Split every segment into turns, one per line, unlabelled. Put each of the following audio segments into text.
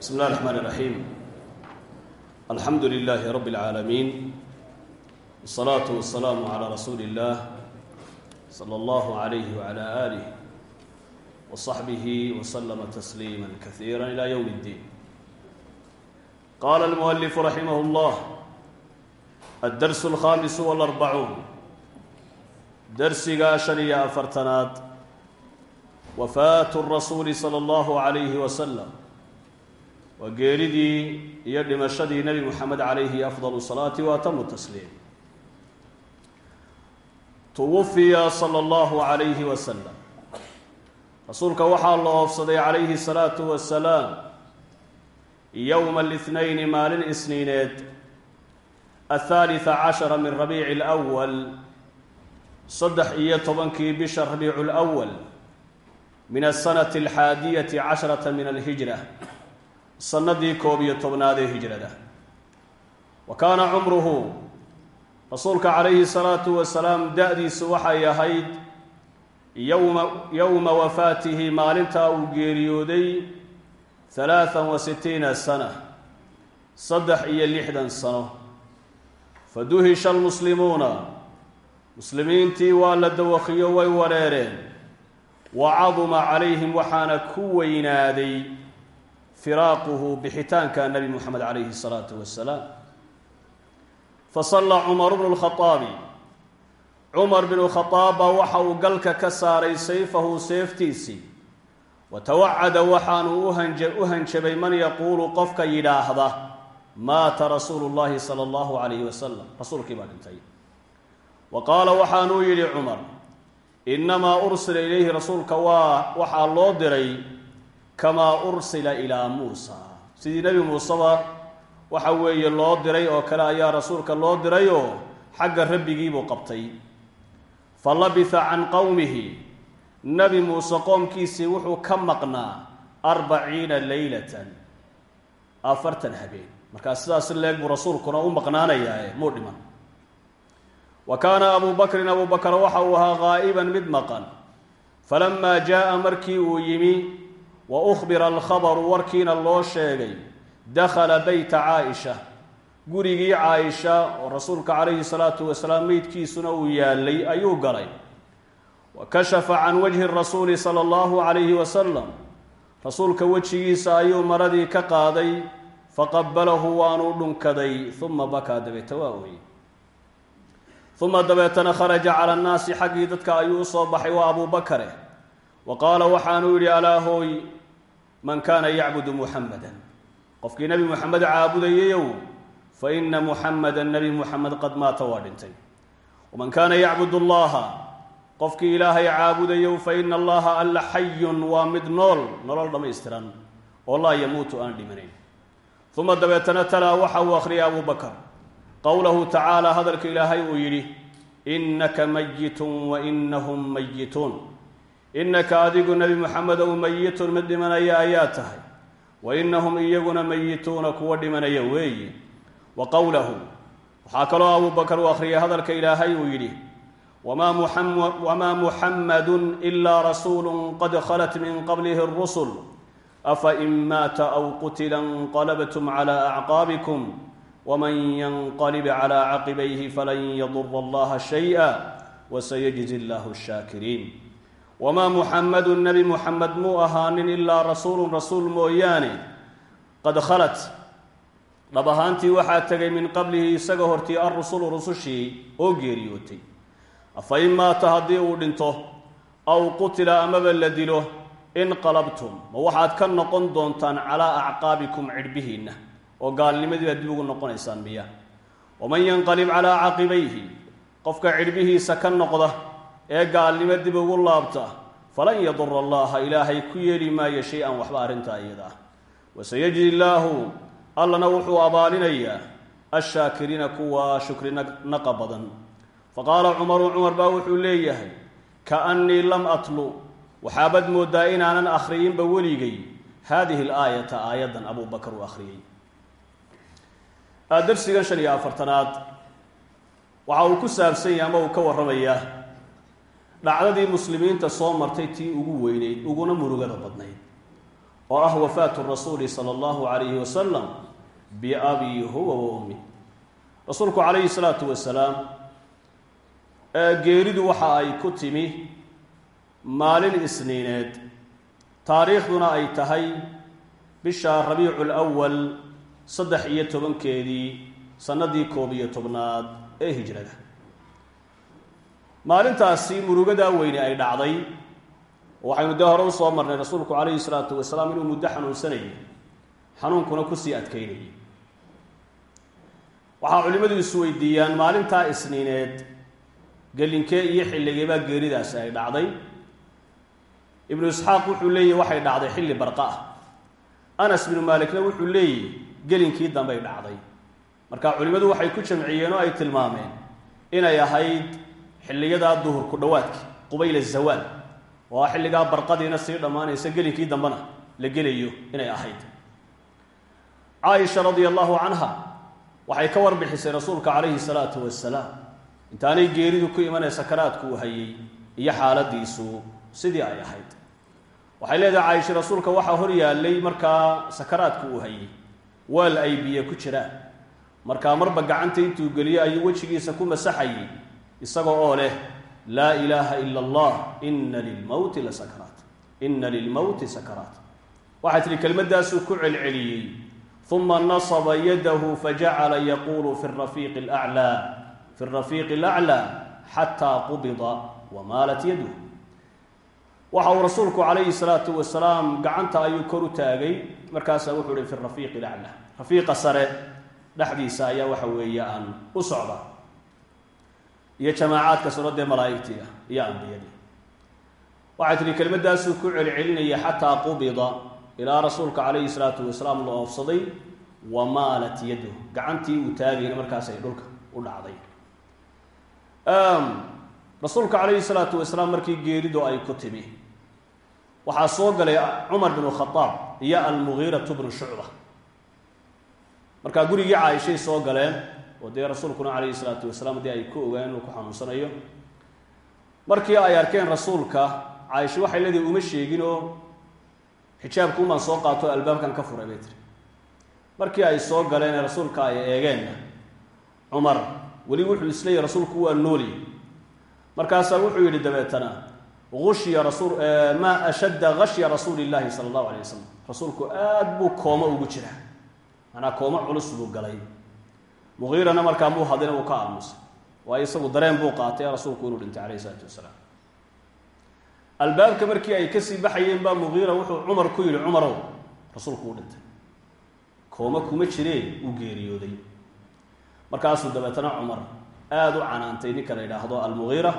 بسم الله الرحمن الرحيم الحمد لله رب العالمين والصلاة والسلام على رسول الله صلى الله عليه وعلى آله وصحبه وسلم تسليما كثيرا إلى يوم الدين قال المؤلف رحمه الله الدرس الخامس والأربعون درسiga شhan iyo afartanaad wafaatu الrasuuli salى اllahu عalayhi wasalam waa geeridii iyo dhimashadii nebi moxamed calayhi afdal salaati wa atamu tasliim. Tuwufiya sala allahu calayhi wasalam rasuulka waxaa la oofsaday calayhi salaatu wasalaam yowma alihnayn maalin isniineed athalitha cashara min rabiici lwal saddex iyo tobankii bisha rabiicu lwal min asanati alxaadiyati casharata min alhijra sanadii koob iyo tobnaad ee hijrada wa kaana cumruhu rasuulka calayhi salaatu wasalaam da-diisu waxay ahayd yowma yowma wafaatihi maalintaa uu geeriyooday halaathan wa sitiina sana saddex iyo lixdan sano faduhisha almuslimuuna muslimiintii waa la dawakiyo way wareereen wa caduma calayhim waxaana ku weynaaday firaaquhu bixitaanka nebi moxamed calayhi salaatu wasalaam. Fasalla cumaru bnu lkhaaabi cumar binu khadaab baa waxa uu galka ka saaray sayfahu seeftiisii. Wa tawacada waxaanu u hanjabay man yaquulu qofka yidhaahda maata rasuulu llahi sala allahu calayhi wasalam rasuulkii baa dhintay. Wa qaala waxaanuu yidhi cumar innamaa ursila ilayhi rasuulka waa waxaa loo diray kamaa ursila ilaa muusa. Sidii nebi muuseba waxa weeye loo diray oo kale ayaa rasuulka loo dirayoo xagga rabbigiibuu qabtay. Fa labitha can qowmihi nebi muuse qoomkiisii wuxuu ka maqnaa arbaciina leylatan afartan habeen. Markaa sidaas leeg buu rasuulkuna u maqnaanayaa muu dhiman. Wa kaana abu bakrin abu bakr waxa uu ahaa qaa'iban mid maqan. Falamaa jaa'a markii uu yimi wa ukhbira alkhabaru warkiina loo sheegay dakhala beyta caaisha gurigii caaisha oo rasuulka calayhi salaatu wasalaam meydkiisuna uu yaalay ayuu galay wa kashafa can wajhi rasuuli sala allahu calayhi wasalam rasuulka wejigiisa ayuu maradii ka qaaday faqabalahu waanuu dhunkaday uma bakaa dabeeta waa ooyey uma dabeetana kharaja cala annaasi xaggii dadka ayuu u soo baxay waa abuu bakare wa qaala waxaanuu yidhi alaa hooy man kaana yacbudu muxamadan qofkii nebi muxamed caabudayayow fa ina muxamada nebi muxamed qad maata waa dhintay. Waman kaana yacbud allaha qofkii ilaahay caabudayow fa ina allaha alla xayun waa mid nool nolol dhammaystiran oo laa yamuutu aan dhimanayn. Uma dabeetana talaa waxa uu akhriyay abuu bakar. Qowlahu tacaala hadalka ilaahay uu yidhi innaka mayitun wa inahum mayituun innaka adigu nebi moxamedow mayitun mid dhimanaya ayaa tahay. Wa inahum iyaguna mayituuna kuwa dhimanaya weeye wa qowlahu waxaa kaloo abuu bakar uu akhriyay hadalka ilaahay uu yidhi wamaa muxamadun ilaa rasuulu qad khalat min qablihi اrusul afa in maata aw qutila inqalabtum cla acqaabikum wman yanqalib calaa caqibayhi falan yadura allaha shaya wasayajzi llahu shaakiriin wamaa muxamadu nebi muxamed muu ahaanin ilaa rasuulun rasuul mooyaane qad khalat dhab ahaantii waxaa tegay min qablihi isaga hortii alrusulu rusushii oo geeriyootay afa in maata haddii uu dhinto aw qutila amaba la dilo inqalabtum ma waxaad ka noqon doontaan calaa acqaabikum cidhbihiinna oo gaalnimadii baad dib ugu noqonaysaan miya waman yanqalib calaa caqibayhi qofka cidhbihiisa ka noqda ee gaalnimo dib ugu laabta falan yadura allaha ilaahay ku yeeli maayo shay-an waxba arrintaa iyada. Wasayajzi illaahu allana wuxuu abaalinayaa ashaakiriina kuwa shukri naqa badan. Faqaala cumaru cumar baa wuxuu leeyahay kaannii lam atlu waxaabad mooddaa inaanan akhriyinba weligay. Haadihi alaayata aayaddan abuu bakar uu akhriyey darsigan shan iyo afartanaad waxa uu ku saabsan yahay ama uu ka warramayaa dhacdadii muslimiinta soo martay tii ugu weyneyd uguna murugada badnayd. Oo ah wafaatu rasuuli sala allahu calayhi wasalam biabii huwa wa ummi. Rasuulku calayhi salaatu wasalaam geeridu waxa ay ku timi maalin isniineed. Taariikhduna ay tahay bisha rabiicu lwal saddex iyo tobankeedii sannadii koob iyo tobnaad ee hijrada maalintaasi murugadaa weyne ay dhacday. Waxaynu dee hore u soo marnay rasuulku calayhi salaatu wasalaam inuu muddo xanuunsanayay xanuunkuna ku sii adkaynayay. Waxaa culimmadu isweydiiyaan maalintaa isniineed gelinkee iyo xilligeebaa geeridaasi ay dhacday. Ibnu isxaaq wuxuu leeyahy waxay dhacday xilli barqa ah. Anas binu maalikna wuxuu leeyahy gelinkii dambey dhacday. Marka culimmadu waxay ku jamciyeen oo ay tilmaameen inay ahayd xilliyadaa duhurku dhowaadki qubayla zawaal oo xilligaa barqadiina sii dhammaanaysa gelinkii dambena la gelayo inay ahayd. Caaisha radia allahu canha waxay ka warbixisay rasuulka calayhi salaatu wasalaam intaanay geeridu ku imanay sakaraadku uu hayay iyo xaaladiisu sidii ay ahayd. Waxay leedahay caaisha rasuulka waxaa hor yaallay markaa sakaraadku uu hayay. Waal ay biyo ku jiraan. Markaa marba gacanta intuu geliyo ayuu wejigiisa ku masaxayay isaga oo leh laa ilaaha ila allah ina lilmowti la sakaraat ina lilmowti sakaraat. Waxay tihi kelmaddaasuu ku celceliyey. Uma nasba yadahu fajacala yaquulu fi rafiiqi laclaa fi rafiiqi alaclaa xataa qubida wamaalat yaduh waxa uu rasuulku calayhi salaatu wasalaam gacanta ayuu kor u taagay. Markaasaa wuxuu ihi fi rafiiqi laclaa rafiiqa sare dhexdiisa ayaa waxa weeye aan u socda iyo jamaacaadka sunadee malaa'igtiga iyo ambiyadii. Waxay tihi kelmaddaasuu ku celcelinaya xataa qubida ilaa rasuulka calayhi salaatu wasalaam la oofsaday wa maalat yaduh gacantii uu taagayna markaasay dhulka u dhacday. Rasuulka calayhi salaatu wasalaam markii geeridu ay ku timi waxaa soo galay cumar binu khadaab iyo almugiiratu bnu shucba. Markaa gurigii caaishay soo galeen oo dee rasuulkuna calayhi salaatu wasalaam haddii ay ku ogaan inuu ku xanuunsanayo. Markii ay arkeen rasuulka caaisha waxay leedahay uma sheegin oo xijaabka umaan soo qaato albaabkan ka furay bay tiri. Markii ay soo galeen ee rasuulka ay eegeenna cumar weli wuxuu isleeyahy rasuulku waa noolya markaasaa wuxuu yidhi dabeetana ushiya rasul maa ashadda gashya rasuuli llahi sala allahu alay wasalam rasuulku aad buu kooma ugu jiraa. Manaa kooma culus buu galay mugiirana markaa muu hadina uu ka aamusay. Waayo isagu dareen buu qaatay rasuulku inuu dhintay calayhi isalaatu wasalaam. Albaabka markii ay ka sii baxayeen baa mugiira wuxuu cumar ku yidhi cumarow rasuulku u dhintay. Kooma kuma jiree uu geeriyooday. Markaasuu dabeetana cumar aada u canaantay ninka la yidhaahdo almugiira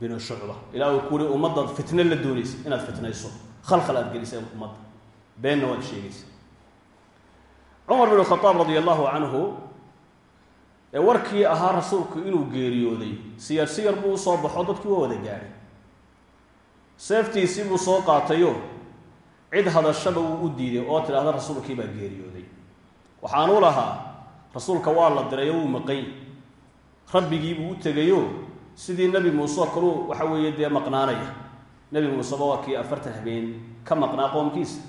binu shucba. Ilaa uu kuuri ummaddaad fitne la doonaysa inaad fitnayso. Khalkhal aad gelisay ummadda. Beenna waad sheegaysa. Cumar binu khadaab radia allahu canhu ee warkii ahaa rasuulku inuu geeriyooday siyar siyar buu u soo baxo dadkii waa wada gaadhay. Seeftiisii buu soo qaatayo cid hadashaba wuu u diiday oo tidhaahda rasuulkii baa geeriyooday. Waxaanuu lahaa rasuulka waa la diray oo wuu maqay. Rabbigiibuu u tegayo sidii nebi muuse oo kaluu waxa weeye dee maqnaanaya. Nebi muuseba waa kii afartan habeen ka maqnaa qoomkiisa.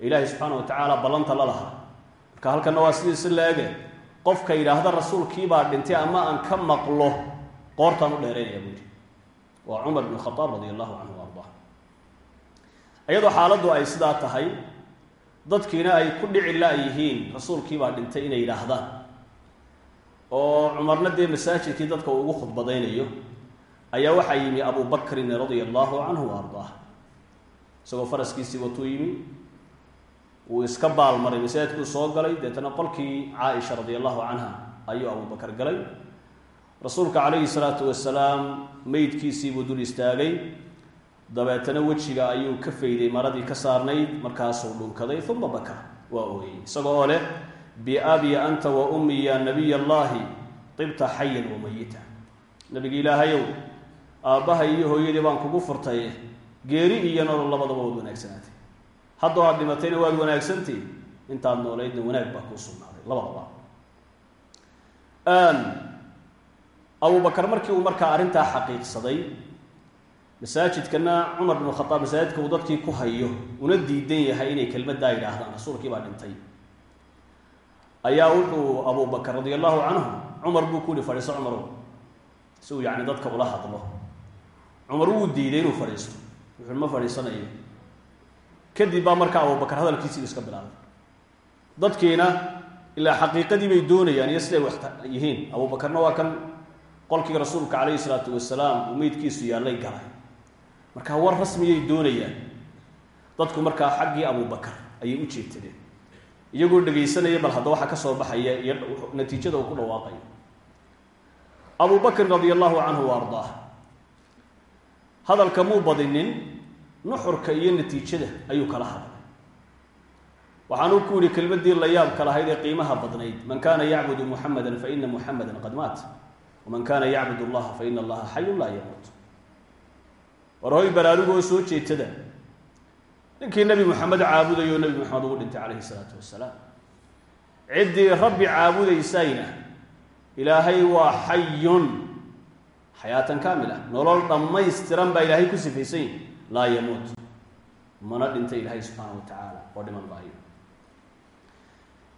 Ilaahay subxaana wa tacaala ballanta la lahaa. Marka halkanna waa sidiisi laege qofka yidhaahda rasuulkiibaa dhintay ama aan ka maqlo qoortaan u dheeraynaya buuri waa cumar bn khadaab radi allahu canhu wa ardaa iyadoo xaaladdu ay sidaa tahay dadkiina ay ku dhici la-yihiin rasuulkiibaa dhintay inay yidhaahdaan. Oo cumarna dee masaajidkii dadka uu ugu khudbadaynayo ayaa waxaa yimi abu bakrin radia allahu canhu ardaa isagoo faraskiisii watuu yimi wuu iska baalmaray masaajidkuu soo galay. Deetana qolkii caaisha radi allahu canha ayuu abubakar galay. Rasuulka calayhi salaatu wasalaam meydkiisiibuu dul istaagay. Dabeetana wejiga ayuu ka fayday maradii ka saarnayd markaasuu dhunkaday uma baka. Waa ooyey. Isagoo oo leh biabi anta wa ummi ya nabiy allahi tibta xayan wa mayita nabigi ilaahayow aabbahay iyo hooyadii baan kugu furtay geeri iyo nolol labadaba waad wanaagsanaatay haddoo aad dhimatayna waad wanaagsantii. Intaad noolaydna wanaag baa kuu sugnaaday. Labadaba. Abubakar markii uu markaa arrintaa xaqiiqsaday masaajidkana cumar binu khadaab masaajidka uu dadkii ku hayo una diidan yahay inay kelmaddaa yidhaahdaan. Rasuulkii baa dhintay. Ayaa wuxuu abubakar radia allahu canhu cumar buu ku yihi fadhiiso cumarow si uu yani dadka ula hadlo. Cumar wuu diiday inuu fadhiisto. Wuxuu ma fadhiisanayo kadib baa markaa abubakar hadalkiisii iska bilaabay. Dadkiina ilaa xaqiiqadii bay doonayaan iyo siday wax yihiin. Abubakarna waa kan qolkii rasuulka calayhi salaatu wasalaam uu meydkiisu yaallay galay. Markaa war rasmiyay doonayaan. Dadku markaa xaggii abubakar ayay u jeetadeen iyagoo dhegaysanaya bal hadda waxa ka soo baxaya iyo natiijada uu ku dhawaaqayo abu bakrin radia allahu canhu wa ardaah. Hadalka muu badinin nuxurka iyo natiijada ayuu kala hadlay. Waxaanuu ku yihi kelmadii la yaabka lahayd ee qiimaha badnayd man kana yacbudu muxamada faina muxamada qad maat waman kana yacbud allaha faina allaha xayun laa yamuut war hoy baraarugoo soo jeetada ninkii nebi moxamed caabudayoo nebi moxamed ugu dhintay calayhi salaatu wasalaam ciddii rabbi caabudaysayna ilaahay waa xayun xayaatan kaamil ah nolol dhammaystiran baa ilaahay ku sifaysan yihi laa yamuut. Mana dhinta ilaahay subxaana wa tacaala oo dhiman maayo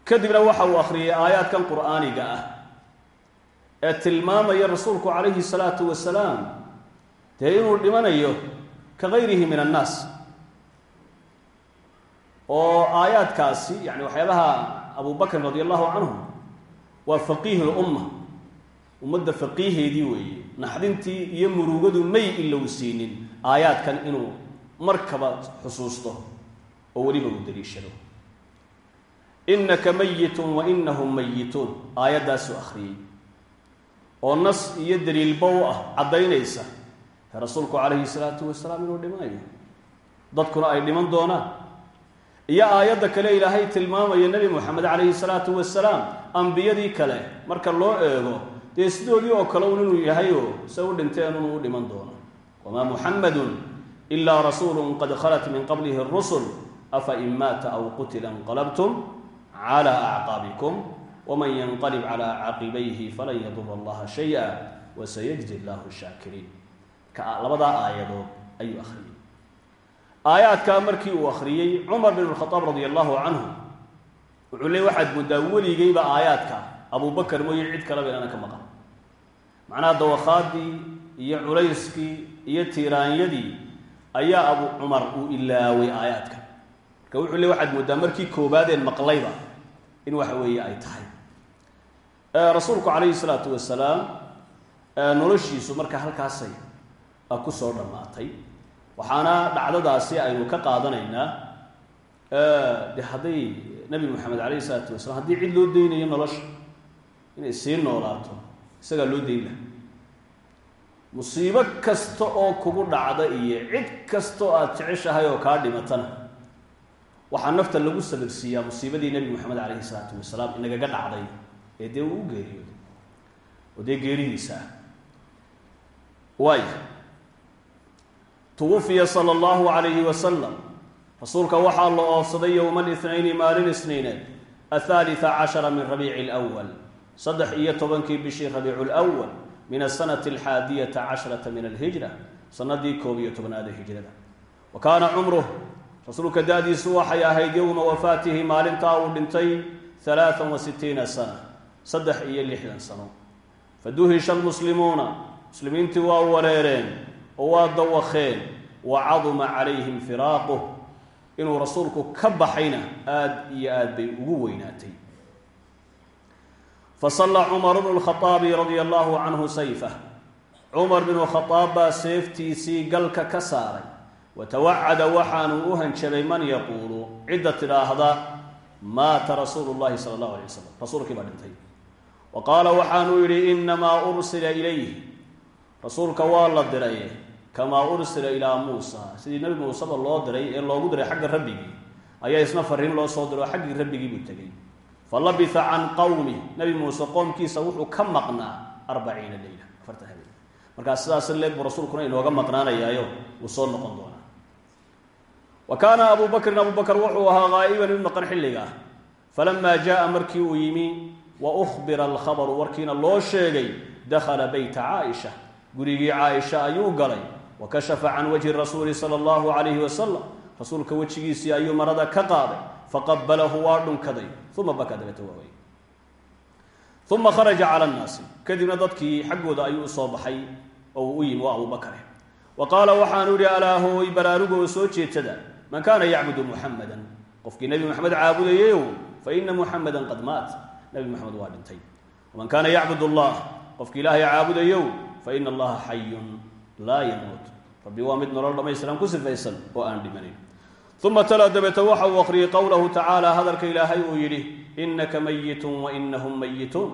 kadibna waxa uu akhriyay aayaadkan qur'aaniga ah ee tilmaamaya rasuulku calayhi salaatu wasalaam dee inuu dhimanayo ka gayrihi min annaas? Oo aayaadkaasi yani waxyaabaha abu bakrin radi allahu canhu waa faqiih lumma ummadda faqiiheedii weeye naxdintii iyo murugadu may ilow siinin aayaadkan inuu markaba xusuusto oo weliba uu daliishado innaka mayitun wa inahum mayituun aayaddaasuu akhriyey. Oo nas iyo daliilba u ah caddaynaysa rasuulku calayhi salaatu wasalaam inuu dhimanayo dadkuna ay dhiman doonaan. Iyo aayadda kale ilaahay tilmaamaya nebi moxamed calayhi salaatu wasalaam ambiyadii kale marka loo eego dee sidoodii oo kale un inuu yahayo se u dhinteen inuu u dhiman doono. Wamaa muxamadun ilaa rasuulun qad khalat min qablihi rusul afa in maata aw qutila inqalabtum cala acqaabikum waman yanqalib cala caqibayhi falan yadura allaha shaya wasayajzi llahu shaakiriin labadaa aayadood ayuu akhriyey. Aayaadkaa markii uu akhriyey cumar bin khadaab radia allahu canhu wuxuu leey waxaad moodaa weligeyba aayaadka abubakar mooye cid kaleba inana ka maqan. Macnaha dawakhaadii iyo culayskii iyo tiiraanyadii ayaa abu cumar uu ilaaway aayaadka. Marka wuxuu leey waxaad moodaa markii koobaadeen maqlayba in waxa weeye ay tahay. Rasuulku calayhi salaatu wasalaam noloshiisu marka halkaasay ku soo dhammaatay. Waxaana dhacdadaasi aynu ka qaadanaynaa. De hadday nebi moxamed calayhi isalaatu wasalaam haddii cid loo daynayo nolosha inay sii noolaato isagaa loo dayn laha musiibo kasta oo kugu dhacda iyo cid kasta oo aada jeceshahay oo kaa dhimatana waxaa nafta lagu sabirsiiyaa musiibadii nebi moxamed calayhi salaatu wasalaam inagaga dhacday ee dee uu u geeriyooday oo dee geeridiisa ah. Waay. Twufiya sala allahu calayhi wasalam rasuulka waxaa la oofsaday yowma lithnayni maalin isniineed athalitha cashara min rabiici lwal saddex iyo tobankii bishii rabiicu lwal min asanati alxaadiyata casharata min alhijra sanadii koob iyo tobnaada hijrada. Wa kaana cumruh rasuulka da-diisu waxay ahayd yowma wafaatihi maalintaa uu dhintay halaaan wa sitiina sana saddex iyo lixdan sano. Faduhisha almuslimuuna muslimiintii waa wareereen oo waa dawakeen wa caduma calayhim firaaquh inuu rasuulku ka baxayna aada iyo aad bay ugu weynaatay fasalla cumar bnu lkhaaabi radia allahu canhu sayfah cumar binu khadaab baa seeftiisii galka ka saaray wa tawacada waxaanuu u hanjabay man yaquulu cidda tidhaahda maata rasuulu llahi sala allahu alay wasalam rasuulkii baa dhintay wa qaala waxaanuu yidhi inamaa ursila ilayh rasuulka waa la diray kamaa ursila ilaa muusa sidii nebi muuseba loo diray ee loogu diray xagga rabbigii ayaa isna fariin loo soo diray oo xaggii rabbigii buu tegey fa labitha can qowmi nebi muuse qoomkiisa wuxuu ka maqnaa arbaciina leyla afartan habeen. Markaa sidaas leeg rasuulkuna inooga maqnaanayaayo wuu soo noqon doonaa. Wa kaana abu bakrin abu bakr wuxuu ahaa qaa'iban mid maqan xilliga ah. Falamaa jaaa markii uu yimi wa uhbira alkhabaru warkiina loo sheegay dakhala beyta caaisha. Gurigii caaisha ayuu galay wa kashafa can wajhi rasuuli sala allahu calayhi wasalam rasuulka wejigiisii ayuu marada ka qaaday faqabalahu waa dhunkaday uma bakaa dabeeta waaway uma kharaja cala annaasi kadibna dadkii xaggooda ayuu u soo baxay oo u yimi waa abubakare wa qaala waxaanu yihi alaa hooy baraarugoo soo jeedsada man kaana yacbudu muxamadan qofkii nebi moxamed caabudayeyow fa ina muxamadan qad maat nebi moxamed waa dhintay waman kaana yacbud allah qofkii ilaahay caabudayow fa ina allaha xayun laa yamuut rabbi waa mid nolol dhammaystiran ku sifaysan oo aan dhimanayn uma tala dabeeta waxa uu aqriyey qowlahu tacaala hadalka ilaahay uu yidhi inaka mayitun wa inahum mayituun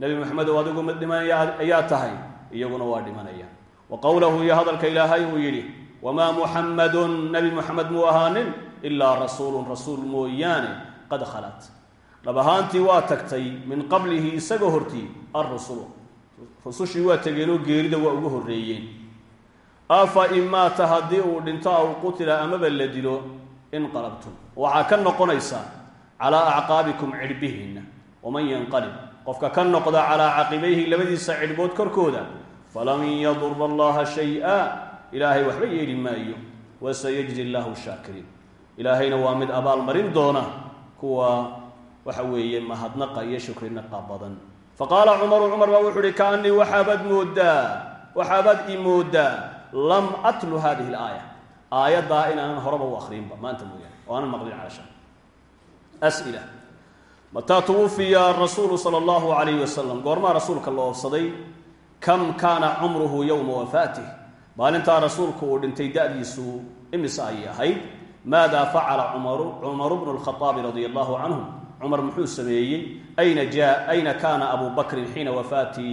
nebi moxamedow adigu mid dhimanaya ayaa tahay iyaguna waa dhimanayaan wa qowlahu iyo hadalka ilaahay uu yidhi wamaa muxamadun nebi moxamed muu ahaanin ilaa rasuulun rasuul mooyaane qad khalat dhab ahaantii waa tagtay min qablihi isagoo hortii alrusulu rusushii waa tegeenoo geerida waa ugu horreeyeen afa in maata haddii uu dhinto aw qutila amaba la dilo inqalabtum. Waxaa ka noqonaysaa calaa acqaabikum cidhbihiinna waman yanqalib. Qofka ka noqda calaa caqibayhi labadiisa cidhbood korkooda falan yadura allaha shay-a ilaahay waxba yeeli maayo. Wasayajzi llahu shaakiriin. Ilaahayna waa mid abaalmarin doona kuwa waxa weeye mahadnaqa iyo shukrinaqa badan. Faqaala cumaru cumar baa wuxuu uhi kaanii waxaabaad moodaa waxaabaad ii moodaa lam atlu hadihi alaaya aayaddaa inaanan horaba u akrinba maanta mooyaane oo aanan maqlin calasha as'ila. Mataa tuwufiya rasuulu sala allahu calayhi wasalam goormaa rasuulka la oofsaday kam kaana cumruhu yowma wafaatih maalintaa rasuulku uu dhintay da-diisu imise ayay ahayd maada facala cumaru cumaru bnu lkhaaabi radia allahu canhu cumar muxuu sameeyey ayna ja ayna kaana abu bakrin xiina wafaati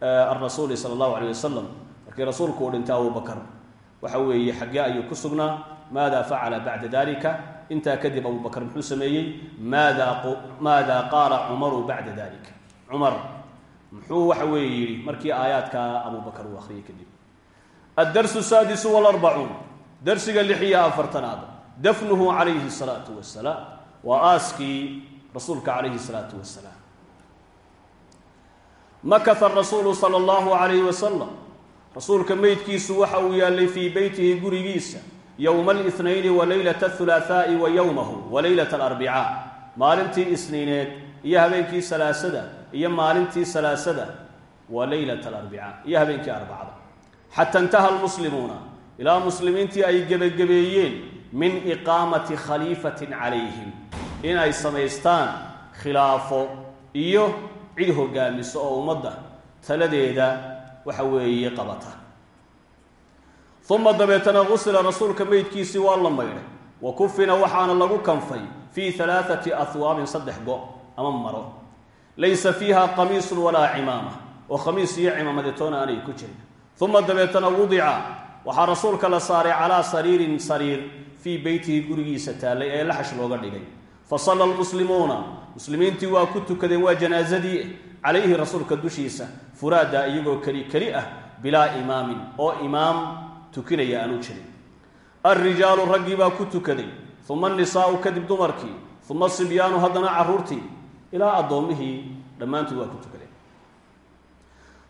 arasuuli sala allahu alayh wasalam markii rasuulku uu dhintay abu bakr waxa weeye xaggee ayuu ku sugnaa. Maada facala bacda dalika intaa kadib abu bakr muxuu sameeyey maada qaala cumaru bacda dalika cumar muxuu waxa weeye yidhi markii aayaadkaa abu bakr uu akhriyay kadib addarsu saadisu walarbacuun darsiga lix iyo afartanaad dafnuhu calayhi salaatu wasalaam waa aaskii rasuulka calayhi salaatu wasalaam makata rasuulu sala allahu calayhi wasalam rasuulka meydkiisu waxa uu yaallay fii beytihi gurigiisa yowma alnayni wa leylata athulaahaa'i wa yowmahu wa leylata alarbicaa maalintii isniineed iyo habeenkii salaasada iyo maalintii salaasada wa leylata alarbicaa iyo habeenkii arbacada. Xata intaha almuslimuuna ilaa muslimiintii ay gebagabeeyeen min iqaamati khaliifatin calayhim in ay samaystaan khilaafo iyo cid hogaamiso oo ummadda taladeeda waxa weeye qabata. Uma dabeetana gusila rasuulka meydkiisii waa la maydhay. Wa kufina waxaana lagu kanfay fii alaaati ahwaabin saddex go ama maro. Laysa fiiha qamiisun walaa cimaama. Oo khamiis iyo cimaamadeetoona aanay ku jirin. Uma dabeetana wudica. Waxaa rasuulka la saaray calaa sariirin sariir fii beytihi gurigiisa taallay ee laxash looga dhigay fa salla lmuslimuuna muslimiintii waa ku tukadeen waa janaasadii calayhi rasuulka dushiisa furaada iyagoo keli keli ah bilaa imaamin oo imaam tukinaya aanu jirin. Alrijaalu raggii baa ku tukaday uma annisaa'u kadib dumarkii uma sibyaanu haddana carruurtii ilaa addoommihii dhammaantood waa ku tukadeen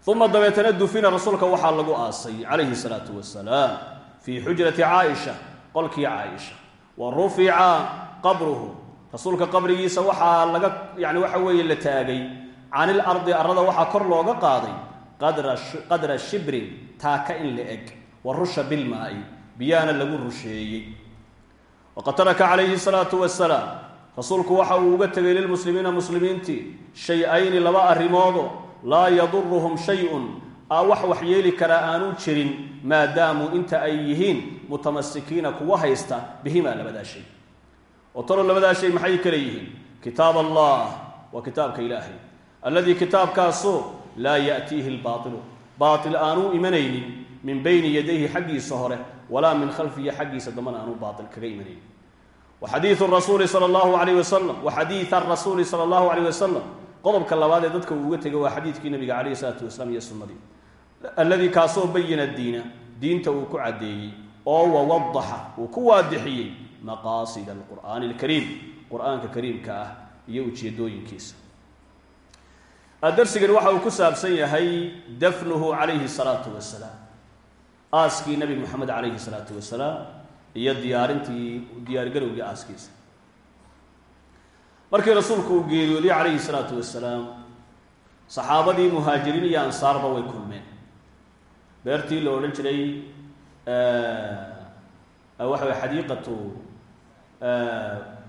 uma dabeetana dufina rasuulka waxaa lagu aasay calayhi salaatu wasalaam fii xujrati caaisha qolkii caaisha. Wa rufica qabruhu rasuulka qabrigiisa waxaa laga yani waxa weeye la taagay. Can ilardi arada waxaa kor looga qaaday. Qadra shibrin taaka in la eg. Wa rusha bilmaa'i biyaana lagu rusheeyey. Waqad taraka calayhi salaatu wasalaam rasuulku waxa uu uga tegay lilmuslimiina muslimiintii shay-ayni laba arrimoodo laa yaduruhum shay-un. Wax wax yeeli karaa aanu jirin maadaamuu inta ay yihiin mutamasikiina kuwa haysta bihimaa labadaa shay oo talo labadaa shay maxay kale yihiin? Kitaab allah waa kitaabka ilaahay. Alladii kitaabkaasoo laa ya'tiihi lbaailu baail aanuu imanaynin min bayni yadayhi xaggiisa hore walaa min khalfihi xaggiisa dambana aanuu baail kaga imanaynin. Wa xadiiu rasuuli sala allahu alayh wasalam wa xadiida rasuuli sala allahu alayh wasalam qodobka labaad ee dadka uu uga tegay waa xadiidkii nabiga calayhi salaatu wasalaam iyo sunnadii. Alladii kaasoo bayana diina diinta uu ku caddeeyey oo wawadaxa uu ku waadixiyey maqaasida alqur'aani alkariim qur'aanka kariimka ah iyo ujeedooyinkiisa. Darsigani waxa uu ku saabsan yahay dafnuhu calayhi salaatu wasalaam aaskii nebi moxamed calayhi salaatu wasalaam iyo diyaarintii diyaargarowgii aaskiisa. Markii rasuulku uu geeriyoodiyey calayhi salaatu wasalaam saxaabadii muhaajiriin iyo ansaarba way kulmeen. Beertii la odhan jiray waxa way xadiiqatu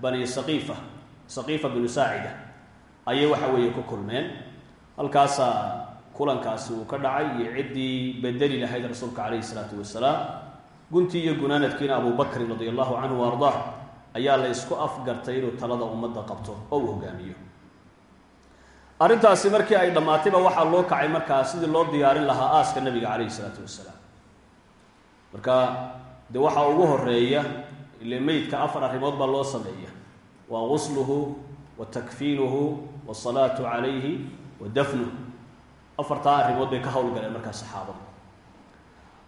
bani saqiifa saqiifa binu saacida ayay waxa weeye ku kulmeen halkaasaa kulankaasi uu ka dhacay iyo ciddii bedeli lahayd rasuulka calayhi isalaatu wasalaam guntii iyo gunaanadkiina abu bakrin radia allahu canhu wa ayaa la isku afgartay inuu talada ummadda qabto oo uu hogaamiyo arrintaasi markii ay dhammaatayba waxaa loo kacay markaa sidii loo diyaarin lahaa aaska nabiga calayhi isalaatu wasalaam marka dee waxaa ugu horreeya ile meydka afar arrimood baa loo sameeya. Waa gusluhu wa takfiinuhu wasalaatu calayhi wa dafnuh afartaa arrimood bay ka howlgaleen markaa saxaabada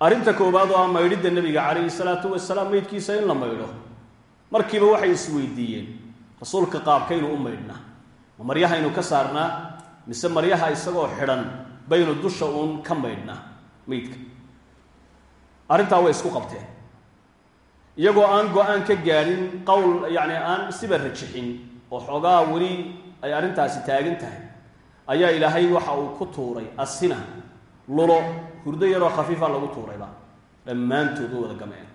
arrinta koowaad oo ah maydhidda nebiga calayhi salaatu wasalaam meydkiisa in la maydho markiiba waxay isweydiiyeen rasuulka qaabkaynu u maydhnaa ma maryahaynu ka saarnaa mise maryaha isagoo xidhan baynu dusha uun ka maydhnaa meydka. Arrintaa way isku qabteen iyagoo aan go'aan ka gaadhin qowl yacni aan siba rajixin oo xoogaa weli ay arrintaasi taagan tahay ayaa ilaahay waxa uu ku tuuray asina lulo hurdo yaroo khafiifa lagu tuurayba. Dhammaantood u wada gameen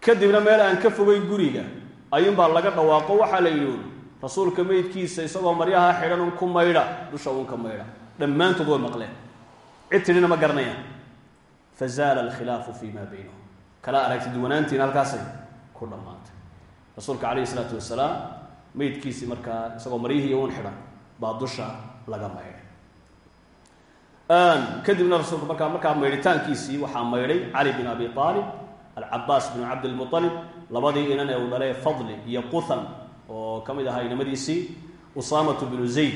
kadibna meel aan ka fogeyn guriga ayuunbaa laga dhawaaqo waxaa la yidhi rasuulka meydkiisa isagoo maryaha xidhan un ku maydha dusha uun ka maydha dhammaantood way maqleen. Cid tidhina ma garanayaan fa zaala alkhilaafu fi ma baynahum kala aragti duwanaantiina halkaasay ku dhammaantay rasuulka calayhi isalaatu wasalaam meydkiisii markaa isagoo maryihii uun xidhan baa dusha laga maydhay. Kadibna rasuulka markaa markaa maydhitaankiisii waxaa maydhay cali bin abi aalib alcabaas bin cabdilmualib labadii inan ee uu dhalee fadli iyo quhan oo ka mid ahaa inamadiisii usaamatu binu zayd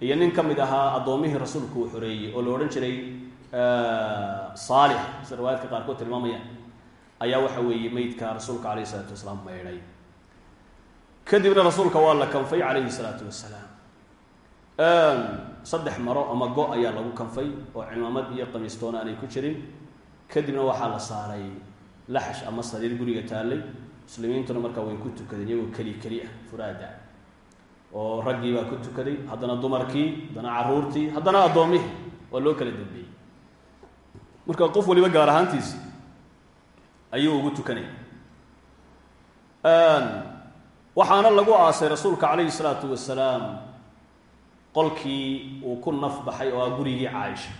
iyo nin ka mid ahaa addoomihii rasuulku uu xoreeyey oo la odhan jiray saalix sida riwaayadka qaarkood tilmaamayaan ayaa waxa weeye meydka rasuulka calayhi isalaatu wasalaam maydhay kadibna rasuulka waa la kanfay calayhi salaatu wasalaam. Saddex maro ama go ayaa lagu kanfay oo cimaamad iyo qamiistoona aanay ku jirin. Kadibna waxaa la saaray laxash ama sariir guriga taallay. Muslimiintuna markaa way ku tukadeen iyagoo keli keli ah furaada. Oo raggii baa ku tukaday haddana dumarkii haddana caruurtii haddana addoomihii waa loo kala dambeeyey. Marka qof waliba gaar ahaantiisi ayuu ugu tukanaya waxaana lagu aasay rasuulka calayhi salaatu wasalaam qolkii uu ku naf baxay oo ah gurigii caaisha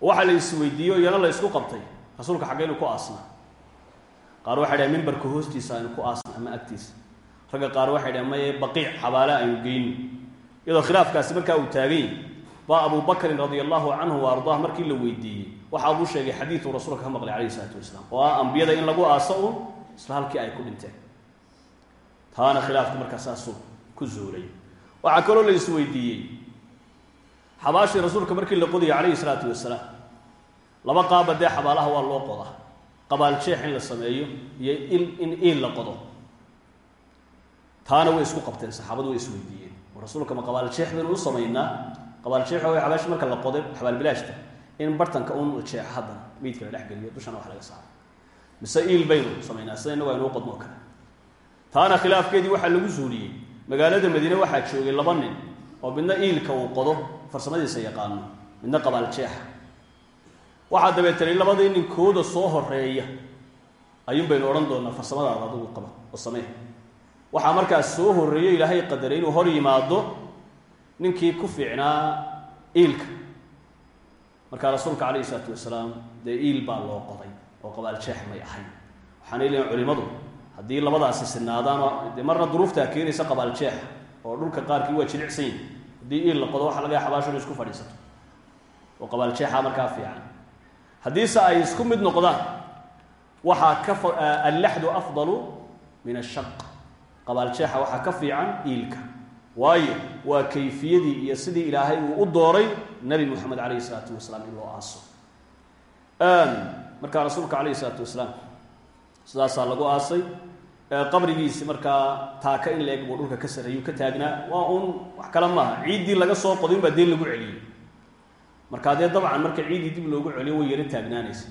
waxaa la isweydiiyo iyana la isku qabtay rasuulka xaggeynu ku aasnaa. Qaar waxay dhahen mimbarka hoostiisa aynu ku aasna ama agtiisa. Ragga qaar waxay dhaheen maye baqiic xabaale aynu geyno iyadoo khilaafkaasi markaa uu taagany baa abu bakrin radia allahu canhu wa ardaah markii la weydiiyey waxa buu sheegay xadiiduu rasuulka ka maqlay calayhi isalaatu wasalaam. Oo ah ambiyada in lagu aaso un isla halkii ay ku dhinteen taana khilaafku markaa saasuu ku zuulay. Waxaa kaloo la isweydiiyey. Xabaashii rasuulka markii la qodayay calayhi salaatu wasalaam laba qaaba dee xabaalaha waa loo qodaa. Qabaal jeex in la sameeyo iyo il in iil la qodo. Taana way isku qabteen saxaabadu way isweydiiyeen. Rasuulka ma qabaal jeex baynu u samaynaa? Qabaal jeex waa xabaashi marka la qoday xabaalbilaashta in bartanka un jeex haddana meydka la dhexgeliyo dushana wax laga saaro. Mise iil baynu samaynaa sida inagu aynuu qodno kale. Taana khilaafkeedii waxaa lagu zuuliyey magaalada madiine waxaa joogay laba nin oo midna iilka uu qodo farsamadiisa yaqaano midna qabaal jeexa. Waxaa dabeetanay labadii ninkooda soo horreeya ayuun baynu odhan doonaa farsamadaada adigu qaba oo samee. Waxaa markaas soo horreeyo ilaahay qadaray inuu hor yimaado ninkii ku fiicnaa iilka markaa rasuulka calayhi isalaatu wasalaam dee iil baa loo qoday oo qabaal jeex may ahayn. Waxaanay leeyiin culimmadu haddii labadaasi sinaadaan dee marna duruuftaa keenaysa qabaal jeexa oo dhulka qaarkii waa jilicsan yihiin haddii iil la qodo waxa laga ya xabaasho ina isku fadhiisato. Oo qabaal jeexa markaa fiican. Haddiise ay isku mid noqdaan waxaa ka allaxdu afdalu min ashaq qabaal jeexa waxaa ka fiican iilka waayo waa kayfiyadii iyo sidii ilaahay uu u dooray nebi moxamed calayhi isalaatu wasalaam in loo aaso markaa rasuulka calayhi isalaatu wasalaam sidaasaa lagu aasay. Qabrigiisi markaa taaka in la-eg buu dhulka ka sarreeyuu ka taagnaa. Waa uun wax kale maaha. Ciiddii laga soo qoday unbaa deen lagu celiyey. Markaa dee dabcan marka ciidii dib loogu celiyo way yaro taagnaanaysa.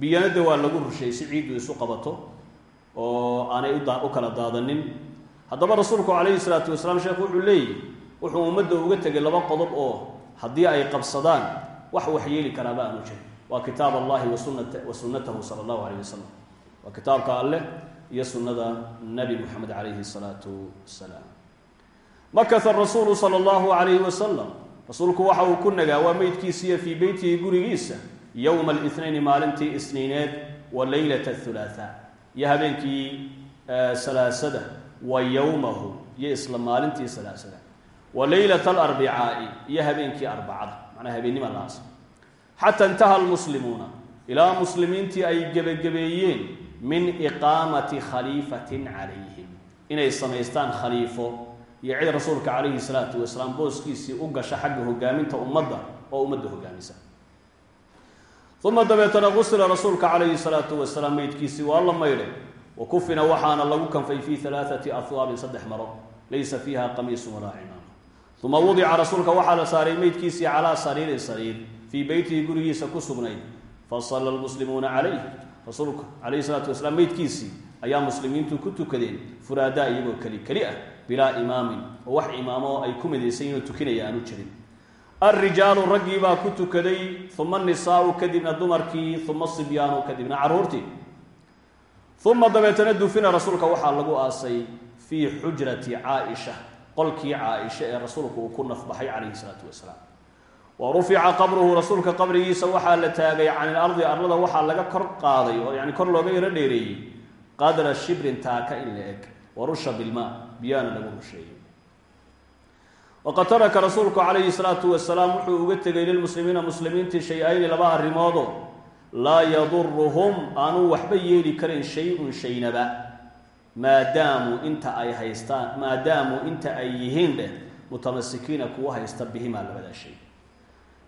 Biyana de waa lagu rushay si ciiddu isu qabato oo aanay u kala daadanin haddaba rasuulku calayhi salaatu wasalaam sheekhu wuxuu leeyahy wuxuu ummadda uga tegay laba qodob oo haddii ay qabsadaan wax waxyeeli karaaba aanu jirin. Waa kitaab allahi wa sunnatahu sala allahu alayh wasalam waa kitaabka alleh iyo sunnada nabi muxamed calayhi salaatu wasalaam. Makasa rasuulu sala allahu alayhi wasalam rasuulku waxa uu ku nagaa waa meydkiisiiyo fii beytihi gurigiisa yowma alithnaini maalintii isniineed wa leylata athulaatha iyo habeenkii salaasada wa yowmahu iyo isla maalintii salaasada. Wa leylata alarbicaai iyo habeenkii arbacada macnaa habeennima laas xata intaha almuslimuuna ilaa muslimiintii ay gebagabeeyeen min iqaamati khaliifatin calayhim. Inay samaystaan khaliifo iyo cid rasuulka calayhi salaatu wasalaam booskiisii u gasha xagga hogaaminta ummadda oo ummadda hogaamisa. Uma dabeetana qusila rasuulka calayhi salaatu wasalaam meydkiisii waa la maydhay wa kufina waxaana lagu kanfay fii alaaati ahwaabin saddex maro laysa fiiha qamiisun walaa cimaama uma wudica rasuulka waxaa la saaray meydkiisii calaa sariirin sariir fii beytihi gurigiisa ku sugnayd. Fasala lmuslimuuna calayh rasuulku calayhi salaatu wasalaam meydkiisii ayaa muslimiintu ku tukadeen furaadaa iyagoo keli keli ah bilaa imaamin oo wax imaamo ay ku midaysan oo tukinaya aanu jirin. Alrijaalu raggii baa ku tukaday uma anisaau kadibna dumarkii uma sibyaanu kadibna carruurtii uma dabeetana dufina rasuulka waxaa lagu aasay fii xujrati caaisha qolkii caaisha ee rasuulku uu ku nafbaxay calayhi salaatu wasalaam. Wa rufica qabruhu rasuulka qabrigiisa waxaa la taagay can ilardi arlada waxaa laga kor qaaday oo yani kor looga yaro dheereeyey qadra shibrin taaka in la eg wa rusha bilmaa biyaana lagu rusheeyey. Waqad taraka rasuulku calayhi salaatu wasalaam wuxuu uga tegay lilmuslimiina muslimiintii shay-ayni laba arrimoodoo laa yaduruhum aanuu waxba yeeli karin shay-un shaynaba. Maadaamuu inta ay haystaan maadaamuu inta ay yihiin dheh mutamasikiina kuwa haysta bihimaa labadaa shay.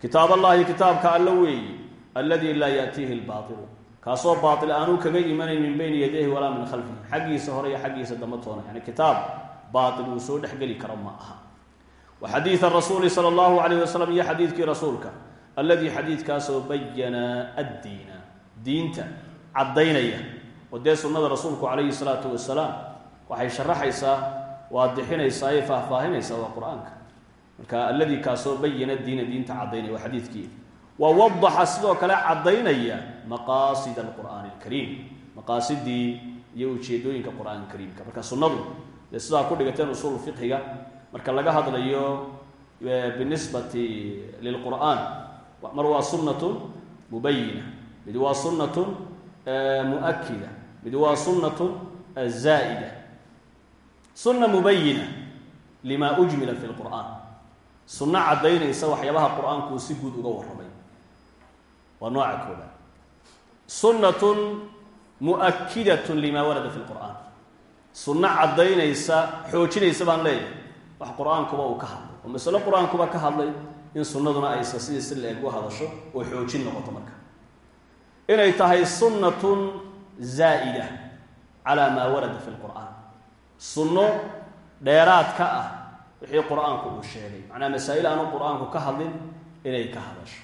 Kitaab allahi kitaabka alla weeyi alladii laa yaatiihi lbaailu kaasoo baail aanuu kaga imanayn min bayni yadayhi walaa min khalfihi. Xaggiisa hore iyo xaggiisa damba toona. Yani kitaab baail uu soo dhexgeli karo ma aha. Wa xadiida rasuuli sala allahu alayh wasalam iyo xadiidkii rasuulka alladii xadiidkaasoo bayana addiina. Diinta caddaynaya. Oo dee sunnada rasuulku calayhi salaatu wasalaam waxay sharaxaysaa waadixinaysaa ee faahfaahinaysaa waa qur'aanka. Marka alladii kaasoo bayana diina diinta caddaynaya waa xadiidkii. Wa wadaxa sidoo kale caddaynaya maqaasid alqur'aani alkariim. Maqaasidii iyo ujeedooyinka qur'aanka kariimka. Marka sunnadu dee sidaa ku dhigateen usuul fiqhiga marka laga hadlayo binisbati lilqur'aan mar waa sunnatun mubayina mid waa sunnatun muakida mid waa sunnatun zaa'ida. Sunna mubayina lima ujmila fi lqur'aan. Sunno caddaynaysa waxyaabaha qur'aanku uu si guud uga warramay. Waa nooca koobaad. Sunnatun mu'akidatun lima warada fi lqur'aan. Sunno caddaynaysa xoojinaysa baan leeyahay. Wax qur'aankuba uu ka hadlay oo masalo qur'aankuba ka hadlay in sunnaduna aysa sidii si la eg u hadasho oo xoojin noqoto marka. Inay tahay sunnatun zaa'ida calaa maa warada fi lqur'aan sunno dheeraad ka ah wixii qur'aanku uu sheegay. Macnaa masaa'il aanu qur'aanku ka hadlin inay ka hadasho.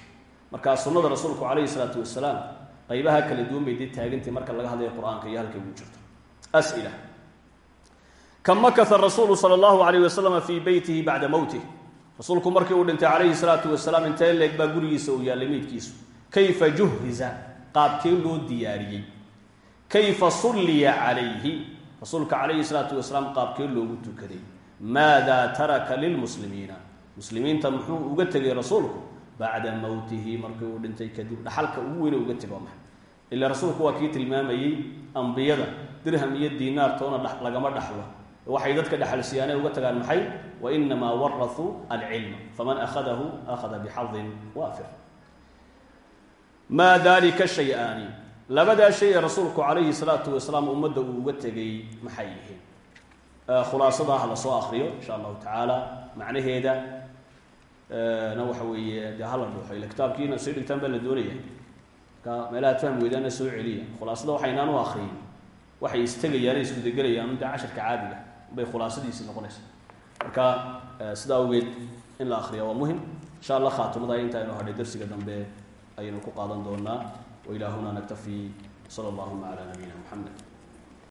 Markaa sunnada rasuulku calayhi salaatu wasalaam qaybaha kala duwan bay dee taagantay marka laga hadlayo qur'aanka iyo halkay ugu jirto as'ila. Kam makasa rasuulu sala allahu alayh wasalama fii beytihi bacda mowtih rasuulku markii uu dhintay calayhi salaatu wasalaam intee leeg baa gurigiisa uu yaallay meydkiisu kayfa juhiza qaabkee loo diyaariyey. Kayfa sulliya calayhi? rasuulka calayhi salaatu wasalaam qaabkee loogu tukaday maada taraka lilmuslimiina? muslimiinta muxuu uga tegay rasuulku? Bacda mowtihi markii uu dhintay kadib dhaxalka ugu weyne uga tego maxay. Ila rasuulku waa kii tilmaamayey ambiyada dirham iyo diinaar toona lagama dhaxlo waxay dadka dhexalsiyaanay uga tagaan maxay? Wa inamaa warasuu alcilma faman akhadahu akhada bixadin waafir. Maa dalika shay-aani labadaa shay ee rasuulku calayhi salaatu wasalaam ummadda uu uga tegay maxay yihiin? Khulaasada ha la soo akriyo insha allahu tacaala macnaheeda na waxa weeye dee hala dhuuxo ila kitaabkiina soo dhigtaan baa la doonaya marka meelahaad fahmi weydaana soo celiya. Khulaasada waxaynaan u akriyin waxay istegayaan ay isgudagelayaan dee casharka caadiga bay khulaasadiisii noqonaysa. Marka sidaa awgeed in la akriya waa muhiim insha allah khaatimada intaaynu hadhay darsiga dambe ayaynu ku qaadan doonaa wa ilaahuna naktafi sala allahuma calaa nabiyina muxamed